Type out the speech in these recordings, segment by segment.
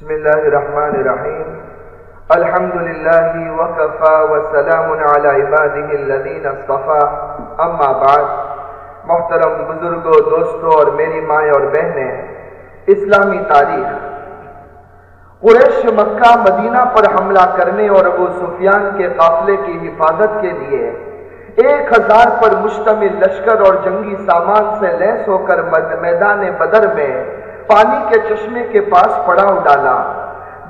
بسم الله الرحمن الرحيم. الحمد لله وكفى وسلام على عباده الذين اصطفى. اما بعد، محترم بزرگوں دوستوں اور میری مائیں اور بہنیں، اسلامی تاریخ. قریش مکہ، مدینہ پر حملہ کرنے اور ابو سفیان کے قافلے کی حفاظت کے لیے ایک ہزار پر مشتمل لشکر اور جنگی سامان سے لیس ہو کر میدان بدر میں پانی کے چشمے کے پاس پڑاؤ ڈالا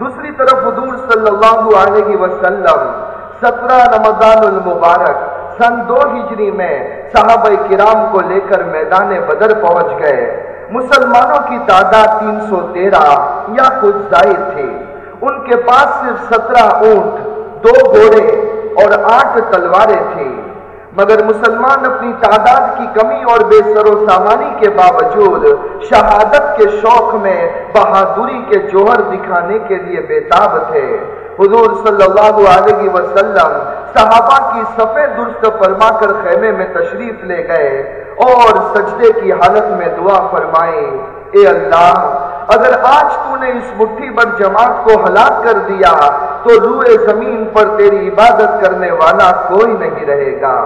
دوسری طرف حضور صلی اللہ علیہ وسلم، سترہ رمضان المبارک، سن دو ہجری میں صحابہ کرام کو لے کر میدان بدر پہنچ گئے۔ مسلمانوں کی تعداد تین سو تیرہ یا کچھ زائد تھی۔ ان کے پاس صرف سترہ اونٹ، دو گھوڑے اور آٹھ تلواریں تھیں۔ مگر مسلمان اپنی تعداد کی کمی اور بے سر و سامانی کے باوجود شہادت کے شوق میں بہادری کے جوہر دکھانے کے لیے بےتاب تھے۔ حضور صلی اللہ علیہ وسلم صحابہ کی سفید درست فرما کر خیمے میں تشریف لے گئے اور سجدے کی حالت میں دعا فرمائے اے اللہ اگر آج تو نے اس مٹھی بر جماعت کو ہلاک کر دیا، تو روئے زمین پر تیری عبادت کرنے والا کوئی نہیں رہے گا۔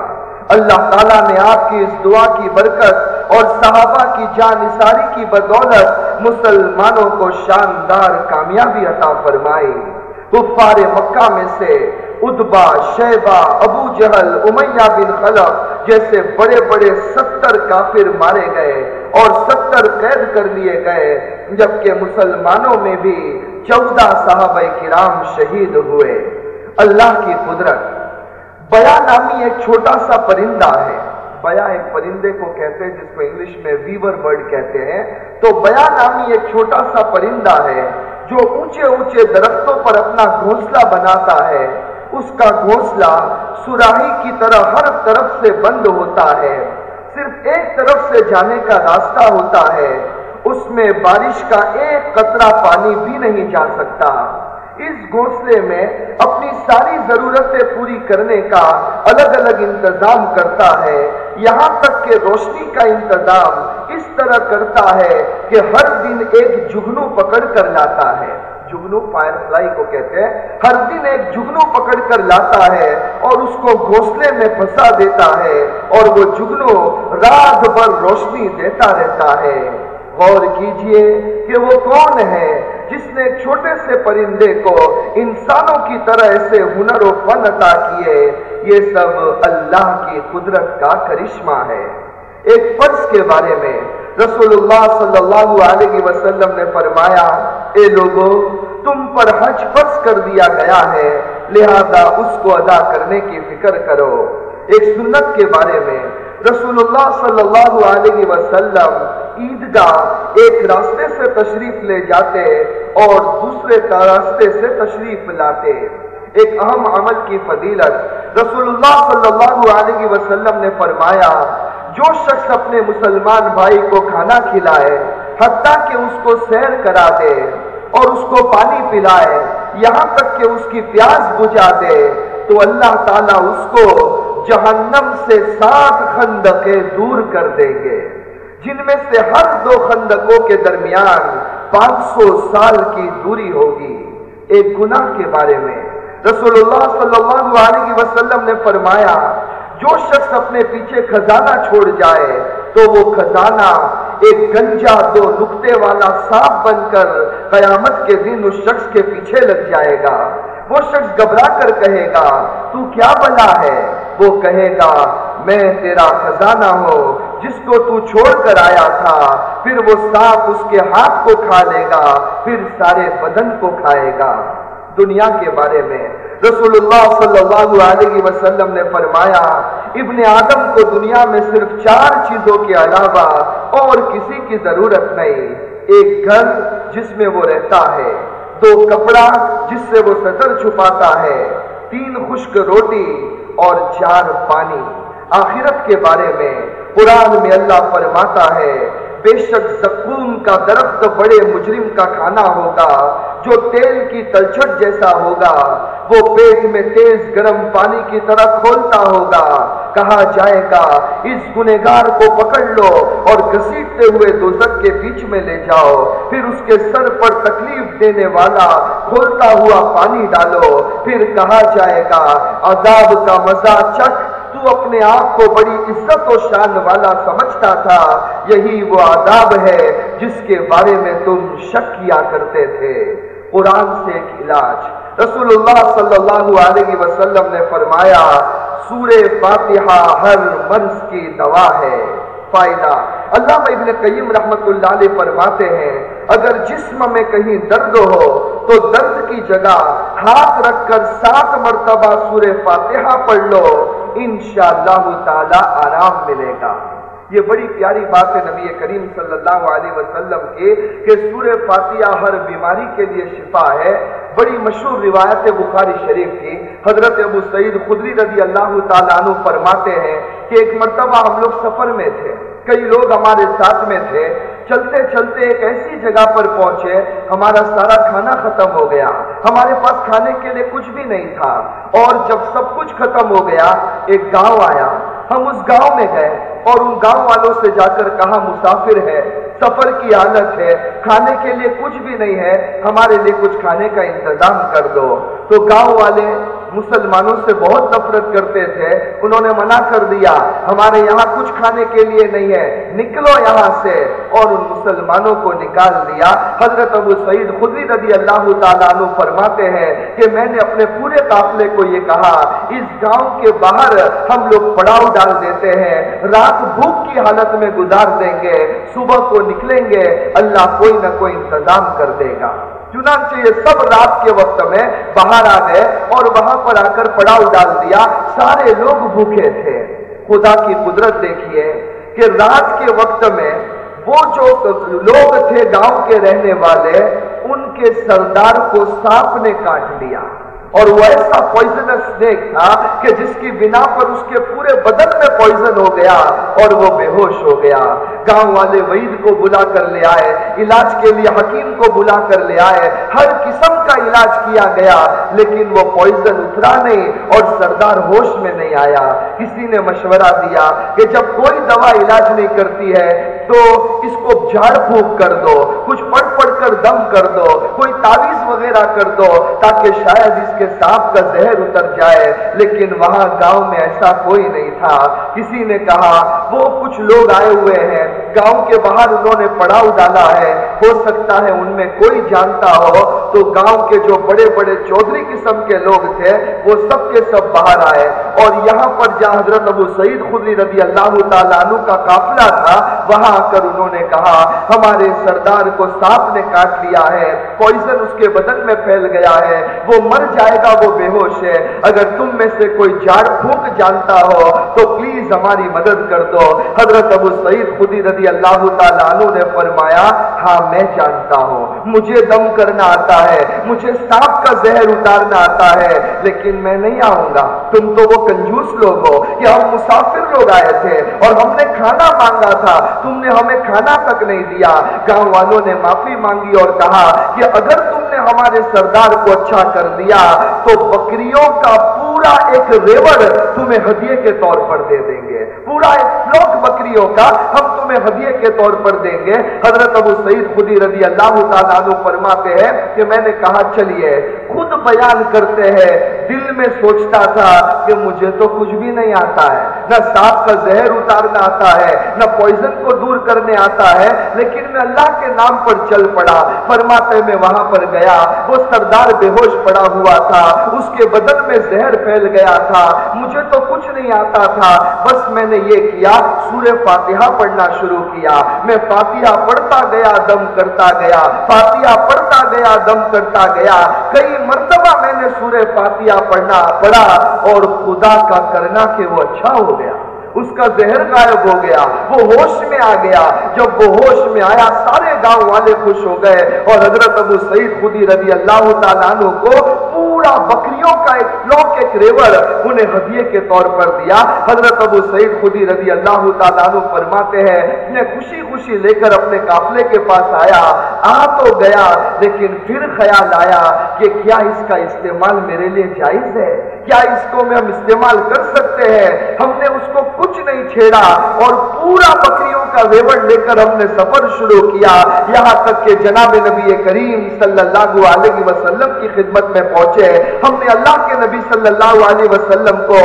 اللہ تعالیٰ نے آپ کی اس دعا کی برکت اور صحابہ کی جان اثاری کی بدولت مسلمانوں کو شاندار کامیابی عطا فرمائی۔ کفار مکہ میں سے ادبا، شیبہ، ابو جہل، امیہ بن خلف جیسے بڑے بڑے ستر کافر مارے گئے۔ اور ستر قید کر لیے گئے، جبکہ مسلمانوں میں بھی چودہ صحابہ کرام شہید ہوئے۔ اللہ کی قدرت۔ بیا نامی ایک چھوٹا سا پرندہ ہے۔ بیا ایک پرندے کو کہتے ہیں، جس کو انگلش میں ویور برڈ کہتے ہیں۔ تو بیا نامی ایک چھوٹا سا پرندہ ہے، جو اونچے اونچے درختوں پر اپنا گھونسلہ بناتا ہے۔ اس کا گھونسلہ سراہی کی طرح ہر طرف سے بند ہوتا ہے۔ طرف سے جانے کا راستہ ہوتا ہے، اس میں بارش کا ایک قطرہ پانی بھی نہیں جا سکتا۔ اس گھونسلے میں اپنی ساری ضرورتیں پوری کرنے کا الگ الگ انتظام کرتا ہے۔ یہاں تک کہ روشنی کا انتظام اس طرح کرتا ہے کہ ہر دن ایک جگنو پکڑ کر لاتا ہے۔ جگنو فائر فلائی کو کہتے ہیں، ہر دن ایک جگنو پکڑ کر لاتا ہے اور اس کو گھونسلے میں پھنسا دیتا ہے اور وہ جگنو رات بھر روشنی دیتا رہتا ہے۔ غور کیجیے کہ وہ کون ہے جس نے چھوٹے سے پرندے کو انسانوں کی طرح ایسے ہنر و فن عطا کیے۔ یہ سب اللہ کی قدرت کا کرشمہ ہے۔ ایک فرض کے بارے میں رسول اللہ صلی اللہ علیہ وسلم نے فرمایا، اے لوگوں تم پر حج فرض کر دیا گیا ہے، لہذا اس کو ادا کرنے کی فکر کرو۔ ایک سنت کے بارے میں رسول اللہ صلی اللہ علیہ وسلم عیدگاہ ایک راستے سے تشریف لے جاتے اور دوسرے راستے سے تشریف لاتے۔ ایک اہم عمل کی فضیلت رسول اللہ صلی اللہ علیہ وسلم نے فرمایا جو شخص اپنے مسلمان بھائی کو کھانا کھلائے، حتیٰ کہ اس کو سیر کرا دے اور اس کو پانی پلائے، یہاں تک کہ اس کی پیاس بجھا دے، تو اللہ تعالیٰ اس کو جہنم سے سات خندقیں دور کر دیں گے۔ جن میں سے ہر دو خندقوں کے درمیان پانچ سو سال کی دوری ہوگی۔ ایک گناہ کے بارے میں رسول اللہ صلی اللہ علیہ وسلم نے فرمایا جو شخص اپنے پیچھے خزانہ چھوڑ جائے تو وہ خزانہ ایک گنجا دو نقطے والا سانپ بن کر قیامت کے دن اس شخص کے پیچھے لگ جائے گا۔ وہ شخص گھبرا کر کہے گا، تو کیا بلا ہے؟ وہ کہے گا، میں تیرا خزانہ ہوں، جس کو تو چھوڑ کر آیا تھا، پھر وہ سانپ اس کے ہاتھ کو کھا لے گا، پھر سارے بدن کو کھائے گا۔ دنیا کے بارے میں رسول اللہ صلی اللہ علیہ وسلم نے فرمایا، ابن آدم کو دنیا میں صرف چار چیزوں کے علاوہ اور کسی کی ضرورت نہیں، ایک گھر جس میں وہ رہتا ہے، دو کپڑا جس سے وہ سطر چھپاتا ہے، تین خشک روٹی اور چار پانی۔ آخرت کے بارے میں قرآن میں اللہ فرماتا ہے، بے شک زکوم کا درخت بڑے مجرم کا کھانا ہوگا جو تیل کی تلچھٹ جیسا ہوگا، وہ پیٹ میں تیز گرم پانی کی طرح کھولتا ہوگا۔ کہا جائے گا، اس گنہگار کو پکڑ لو اور گھسیٹتے ہوئے دوزک کے بیچ میں لے جاؤ۔ پھر اس کے سر پر تکلیف دینے والا کھولتا ہوا پانی ڈالو۔ پھر کہا جائے گا، عذاب کا مزہ چک تو اپنے آپ کو بڑی عزت و شان والا سمجھتا تھا۔ یہی وہ عذاب ہے جس کے بارے میں تم شک کیا کرتے تھے۔ قرآن سے ایک علاج۔ رسول اللہ صلی اللہ علیہ وسلم نے فرمایا سور فاتحہ ہر مرض کی دوا ہے۔ فائدہ۔ اللہ ابن قیم رحمت اللہ علیہ فرماتے ہیں، اگر جسم میں کہیں درد ہو، تو درد کی جگہ ہاتھ رکھ کر سات مرتبہ سور فاتحہ پڑھ لو۔ انشاءاللہ تعالی آرام ملے گا۔ یہ بڑی پیاری بات ہے نبی کریم صلی اللہ علیہ وسلم کے کہ سورہ فاتحہ ہر بیماری کے لیے شفا ہے۔ بڑی مشہور روایت بخاری شریف کی۔ حضرت ابو سعید خدری رضی اللہ تعالیٰ عنہ فرماتے ہیں کہ ایک مرتبہ ہم لوگ سفر میں تھے۔ کئی لوگ ہمارے ساتھ میں تھے۔ چلتے چلتے ایک ایسی جگہ پر پہنچے۔ ہمارا سارا کھانا ختم ہو گیا۔ ہمارے پاس کھانے کے لیے کچھ بھی نہیں تھا۔ اور جب سب کچھ ختم ہو گیا، ایک گاؤں آیا۔ ہم اس گاؤں میں گئے۔ اور ان گاؤں والوں سے جا کر کہا، مسافر ہے، سفر کی حالت ہے، کھانے کے لیے کچھ بھی نہیں ہے، ہمارے لیے کچھ کھانے کا انتظام کر دو۔ تو گاؤں والے مسلمانوں سے بہت نفرت کرتے تھے، انہوں نے منع کر دیا، ہمارے یہاں کچھ کھانے کے لیے نہیں ہے، نکلو یہاں سے۔ اور ان مسلمانوں کو نکال دیا۔ حضرت ابو سعید خدری رضی اللہ تعالیٰ عنہ فرماتے ہیں کہ میں نے اپنے پورے قافلے کو یہ کہا، اس گاؤں کے باہر ہم لوگ پڑاؤ ڈال دیتے ہیں، رات بھوک کی حالت میں گزار دیں گے، صبح کو نکلیں گے، اللہ کوئی نہ کوئی انتظام کر دے گا۔ چنانچہ یہ سب رات کے وقت میں باہر آ گئے اور وہاں پر آ کر پڑاؤ ڈال دیا۔ سارے لوگ بھوکے تھے۔ خدا کی قدرت دیکھیے کہ رات کے وقت میں وہ جو لوگ تھے گاؤں کے رہنے والے، ان کے سردار کو سانپ نے کاٹ لیا۔ اور وہ ایسا پوائزنس اسنیک تھا کہ جس کی بنا پر اس کے پورے بدن میں پوائزن ہو گیا اور وہ بے ہوش ہو گیا۔ گاؤں والے وعید کو بلا کر لے آئے، علاج کے لیے حکیم کو بلا کر لے آئے۔ ہر قسم کا علاج کیا گیا، لیکن وہ پوائزن اترا نہیں اور سردار ہوش میں نہیں آیا۔ کسی نے مشورہ دیا کہ جب کوئی دوا علاج نہیں کرتی ہے تو اس کو جھاڑ پھونک کر دو، کچھ پڑھ پڑھ کر دم کر دو، کوئی تعویذ وغیرہ کر دو، تاکہ شاید اس کے سانپ کا زہر اتر جائے، لیکن وہاں گاؤں میں ایسا کوئی نہیں تھا۔ کسی نے کہا، وہ کچھ لوگ آئے ہوئے ہیں گاؤں کے باہر انہوں نے پڑاؤ ڈالا ہے، ہو سکتا ہے ان میں کوئی جانتا ہو، تو گاؤں کے جو بڑے بڑے چودھری قسم کے لوگ تھے، وہ سب کے سب باہر آئے۔ اور یہاں پر جہاں حضرت ابو سعید خدری رضی اللہ تعالیٰ عنہ کا قافلہ تھا، وہاں آ کر انہوں نے کہا، ہمارے سردار کو سانپ نے کاٹ لیا ہے، پوائزن اس کے بدن میں پھیل گیا ہے، وہ مر جائے گا، وہ بے ہوش ہے۔ اگر تم میں سے کوئی جاڑ پھونک جانتا ہو، تو پلیز ہماری مدد کر دو۔ حضرت ابو سعید خدی رضی اللہ تعالیٰ عنہ نے فرمایا ہاں میں جانتا ہوں، مجھے دم کرنا آتا ہے، مجھے سانپ کا زہر اتارنا آتا ہے، لیکن میں نہیں آؤں گا۔ تم تو وہ کنجوس لوگ ہو کہ ہم مسافر لوگ آئے تھے اور ہم نے کھانا مانگا تھا، تم نے ہمیں کھانا تک نہیں دیا۔ گاؤں والوں نے معافی مانگی اور کہا کہ اگر تم نے ہمارے سردار کو اچھا کر دیا، تو بکریوں کا پورا ایک ریوڑ تمہیں ہدیے کے طور پر دے دیں گے۔ پورا ایک فلوک بکریوں کا ہم تمہیں ہدیے کے طور پر دیں گے۔ حضرت ابو سعید خودی رضی اللہ تعالیٰ عنہ فرماتے ہیں کہ میں نے کہا، چلیے، خود بیان کرتے ہیں۔ دل میں سوچتا تھا کہ مجھے تو کچھ بھی نہیں آتا ہے۔ نہ سانپ کا زہر اتارنا آتا ہے، نہ پوائزن کو دور کرنے آتا ہے۔ لیکن میں اللہ کے نام پر چل پڑا۔ فرماتے، میں وہاں پر گیا۔ وہ سردار بے ہوش پڑا ہوا تھا۔ اس کے بدن میں زہر پھیل گیا تھا، مجھے تو کچھ نہیں آتا تھا۔ بس میں نے یہ کیا، سورہ فاتحہ پڑھنا شروع کیا۔ میں فاتحہ پڑھتا گیا، دم کرتا گیا۔ فاتحہ پڑھتا گیا، دم کرتا گیا۔ کئی مرتبہ میں نے سورہ فاتحہ پڑھنا پڑھا اور خدا کا کرنا کہ وہ اچھا ہو گیا۔ اس کا زہر غائب ہو گیا، وہ ہوش میں آ گیا۔ جب وہ ہوش میں آیا، سارے گاؤں والے خوش ہو گئے اور حضرت ابو سعید خودی رضی اللہ تعالیٰ کو پورا بکریوں کا ایک فلوک ایک ریور انہیں ہدیے کے طور پر دیا۔ حضرت ابو سعید خودی رضی اللہ تعالیٰ عنہ فرماتے ہیں، انہیں خوشی خوشی لے کر اپنے قافلے کے پاس آیا۔ آ تو گیا، لیکن پھر خیال آیا کہ کیا اس کا استعمال میرے لیے جائز ہے؟ کیا اس کو میں ہم استعمال کر سکتے ہیں؟ ہم نے اس کو کچھ نہیں چھیڑا۔ اور پورا بکریوں کا ریوڑ لے کر ہم نے سفر شروع کیا۔ یہاں تک کہ جناب نبی کریم صلی اللہ علیہ وسلم کی خدمت میں پہنچے۔ ہے ہم نے اللہ کے نبی صلی اللہ علیہ وسلم کو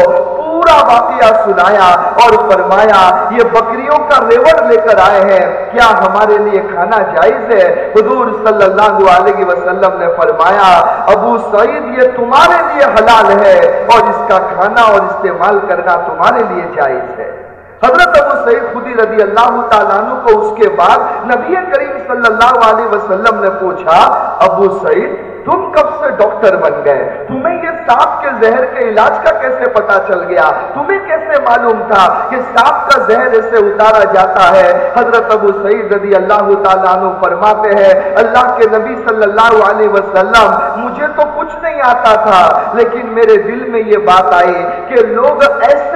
پورا واقعہ سنایا اور فرمایا، یہ بکریوں کا ریوڑ لے کر آئے ہیں، کیا ہمارے لیے کھانا جائز ہے؟ حضور صلی اللہ علیہ وسلم نے فرمایا، ابو سعید، یہ تمہارے لیے حلال ہے اور اس کا کھانا اور استعمال کرنا تمہارے لیے جائز ہے۔ حضرت ابو سعید خودی رضی اللہ تعالیٰ کو اس کے بعد نبی کریم صلی اللہ علیہ وسلم نے پوچھا، ابو سعید تم کب سے ڈاکٹر بن گئے؟ تمہیں یہ سانپ کے زہر کے علاج کا کیسے پتا چل گیا؟ تمہیں کیسے معلوم تھا کہ سانپ کا زہر اسے اتارا جاتا ہے؟ حضرت ابو سعید رضی اللہ تعالیٰ عنہ فرماتے ہیں، اللہ کے نبی صلی اللہ علیہ وسلم، مجھے تو کچھ نہیں آتا تھا، لیکن میرے دل میں یہ بات آئی کہ لوگ ایسے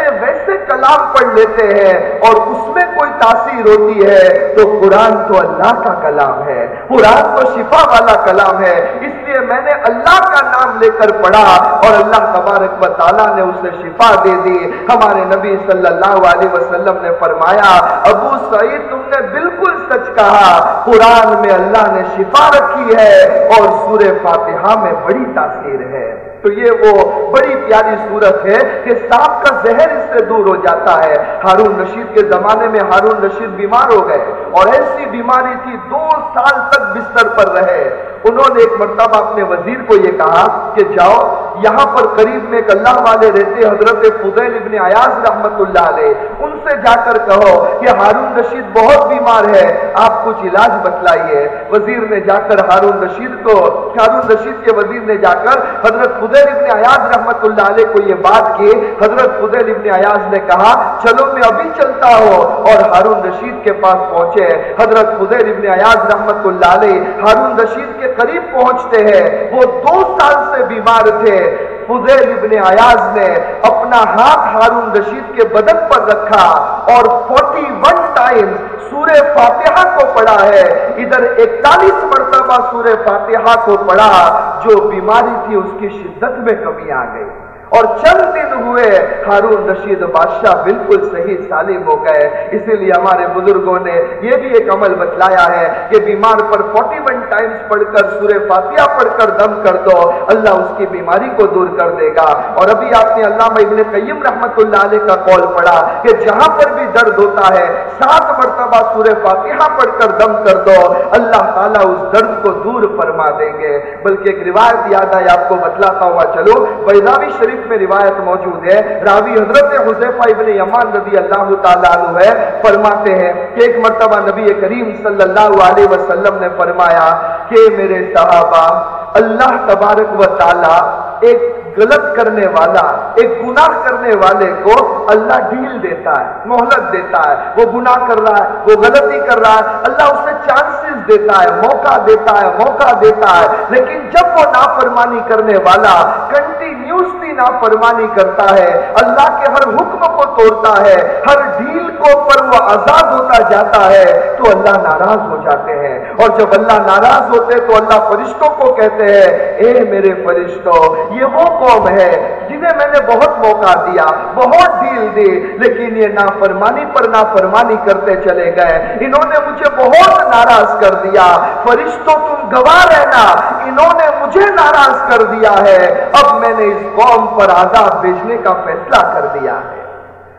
کلام پڑھ لیتے ہیں اور اس میں کوئی تاثیر ہوتی ہے تو قرآن تو اللہ کا کلام ہے، قرآن تو شفا والا کلام ہے۔ اس لیے میں نے اللہ کا نام لے کر پڑھا اور اللہ تبارک و تعالیٰ نے اسے شفا دے دی۔ ہمارے نبی صلی اللہ علیہ وسلم نے فرمایا، ابو سعید تم نے بالکل سچ کہا، قرآن میں اللہ نے شفا رکھی ہے اور سورہ فاتحہ میں بڑی تاثیر ہے۔ تو یہ وہ بڑی پیاری صورت ہے کہ سانپ کا زہر اس سے دور ہو جاتا ہے۔ ہارون رشید کے زمانے میں ہارون رشید بیمار ہو گئے اور ایسی بیماری تھی دو سال تک بستر پر رہے۔ انہوں نے ایک مرتبہ اپنے وزیر کو یہ کہا کہ جاؤ، یہاں پر قریب میں ایک اللہ والے رہتے حضرت فضیل ابن عیاض رحمت اللہ علیہ، ان سے جا کر کہو کہ ہارون رشید بہت بیمار ہے، آپ کچھ علاج بتلائیے۔ وزیر نے جا کر ہارون رشید کو، ہارون رشید کے وزیر نے جا کر حضرت فضیل ابن عیاض رحمت اللہ علیہ کو یہ بات کی حضرت فضیل ابن عیاض نے کہا، چلو میں ابھی چلتا ہوں۔ اور ہارون رشید کے پاس پہنچے۔ حضرت فضیل ابن عیاض رحمت اللہ علیہ ہارون رشید کے قریب پہنچتے ہیں۔ وہ دو سال سے بیمار تھے۔ فضیل ابن عیاض نے اپنا ہاتھ ہارون رشید کے بدن پر رکھا اور فورٹی ون ٹائم سورہ فاتحہ کو پڑھا ہے۔ ادھر اکتالیس مرتبہ سورہ فاتحہ کو پڑھا، جو بیماری تھی، اس کی شدت میں کمی آ گئی۔ اور چند دن ہوئے ہارون رشید بادشاہ بالکل صحیح سالم ہو گئے۔ اسی لیے ہمارے بزرگوں نے یہ بھی ایک عمل بتلایا ہے کہ بیمار پر فورٹی ون ٹائمز پڑھ کر سورہ فاتحہ پڑھ کر دم کر دو، اللہ اس کی بیماری کو دور کر دے گا۔ اور ابھی آپ نے علامہ ابن قیم رحمت اللہ علیہ کا قول پڑھا کہ جہاں پر بھی درد ہوتا ہے، سات مرتبہ سورہ فاتحہ پڑھ کر دم کر دو، اللہ تعالیٰ اس درد کو دور فرما دیں گے۔ بلکہ ایک روایت یاد آئی، آپ کو بتلاتا ہوا چلو بیضاوی شریف میں روایت موجود ہے۔ راوی حضرت حضیفہ ابن یمان رضی اللہ تعالیٰ عنہ ہے، فرماتے ہیں کہ ایک مرتبہ نبی کریم صلی اللہ علیہ وسلم نے فرمایا کہ میرے صحابہ، اللہ تبارک و تعالی ایک غلط کرنے والا، ایک گناہ کرنے والے کو اللہ ڈھیل دیتا ہے محلت دیتا ہے۔ وہ گناہ کر رہا ہے، وہ غلطی کر رہا ہے۔ اللہ اسے چانسز دیتا ہے، موقع دیتا ہے، موقع دیتا ہے۔ لیکن جب وہ نافرمانی کرنے والا کنٹینیوس کنٹینیوسلی نافرمانی کرتا ہے، اللہ کے ہر حکم کو توڑتا ہے، ہر ڈھیل کو پر وہ آزاد ہوتا جاتا ہے، تو اللہ ناراض ہو جاتے ہیں۔ اور جب اللہ ناراض ہوتے تو اللہ فرشتوں کو کہتے ہیں، اے میرے فرشتوں، یہ وہ قوم ہے جنہیں میں نے بہت موقع دیا، بہت ڈھیل دی، لیکن یہ نافرمانی پر نافرمانی کرتے چلے گئے۔ انہوں نے مجھے بہت ناراض کر دیا۔ فرشتوں تم گواہ رہنا، انہوں نے مجھے ناراض کر دیا ہے۔ اب میں نے اس قوم پر عذاب بھیجنے کا فیصلہ کر دیا ہے۔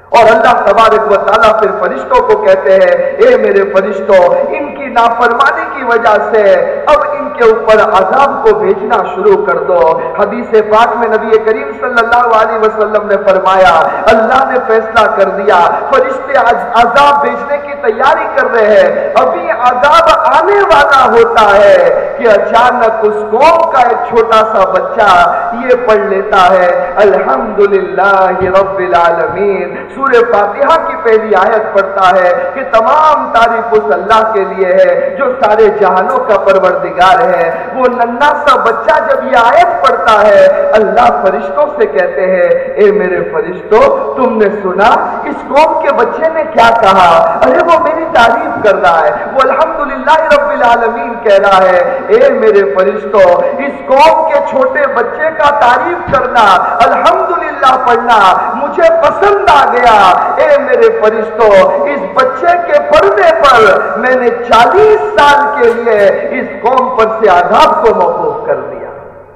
اور اللہ تبارک و تعالیٰ پھر فرشتوں کو کہتے ہیں، اے میرے فرشتوں، ان کی نافرمانی کی وجہ سے اب کے اوپر عذاب کو بھیجنا شروع کر دو۔ حدیث پاک میں نبی کریم صلی اللہ علیہ وسلم نے فرمایا، اللہ نے فیصلہ کر دیا، فرشتے عذاب بھیجنے کی تیاری کر رہے ہیں۔ ابھی عذاب آنے والا ہوتا ہے کہ اچانک اس قوم کا ایک چھوٹا سا بچہ یہ پڑھ لیتا ہے۔ الحمدللہ رب العالمین۔ سورہ فاتحہ کی پہلی آیت پڑھتا ہے کہ تمام تعریف اس اللہ کے لیے ہے جو سارے جہانوں کا پروردگار ہے وہ ننا سا بچہ جب یہ آیت پڑھتا ہے، اللہ فرشتوں سے کہتے ہیں، اے میرے فرشتوں تم نے سنا، اس قوم کے بچے نے کیا کہا؟ ارے، وہ میری تعریف کر رہا ہے۔ وہ الحمد اللہ رب العالمین کہہ رہا ہے، اے میرے فرشتوں اس قوم کے چھوٹے بچے کا تعریف کرنا، الحمدللہ پڑھنا مجھے پسند آ گیا۔ اے میرے فرشتوں اس بچے کے پڑھنے پر میں نے چالیس سال کے لیے اس قوم پر سے آداب کو موقوف کر دیا۔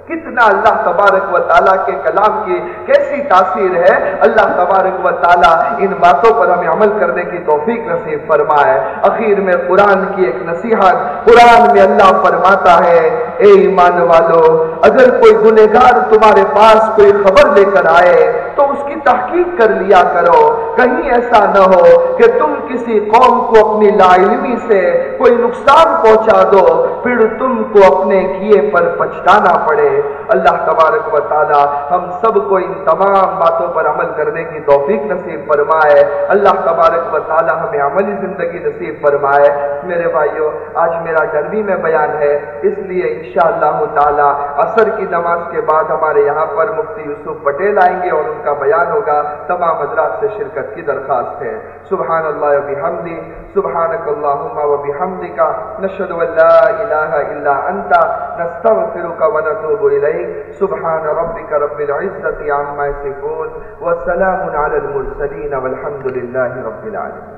کتنا اللہ تبارک و تعالیٰ کے کلام کی کیسی تاثیر ہے، اللہ تبارک و تعالیٰ ان باتوں پر ہمیں عمل کرنے کی توفیق نصیب فرمائے۔ اخیر میں قرآن کی ایک نصیحت، قرآن میں اللہ فرماتا ہے، اے ایمان والو، اگر کوئی گنہگار تمہارے پاس کوئی خبر لے کر آئے تو اس کی تحقیق کر لیا کرو۔ کہیں ایسا نہ ہو کہ تم کسی قوم کو اپنی لا علمی سے کوئی نقصان پہنچا دو، پھر تم کو اپنے کیے پر پچھتانا پڑے۔ اللہ تبارک و تعالی ہم سب کو ان تمام باتوں پر عمل کرنے کی توفیق نصیب فرمائے۔ اللہ تبارک و تعالی ہمیں عملی زندگی نصیب فرمائے۔ میرے بھائیوں آج میرا گرمی میں بیان ہے۔ اس لیے انشاءاللہ تعالی عصر کی نماز کے بعد ہمارے یہاں پر مفتی یوسف پٹیل آئیں گے اور ان کا کا بیان ہوگا، تمام حضرات سے شرکت کی درخواست ہے۔ سبحان اللہ و بحمدی، سبحانک اللہم و بحمدک، نشہد و لا الہ الا انتا نستغفرک و نتوب الیک۔ سبحان ربک رب العزت عما یصفون، وسلام علی المرسلین والحمد للہ رب العالمين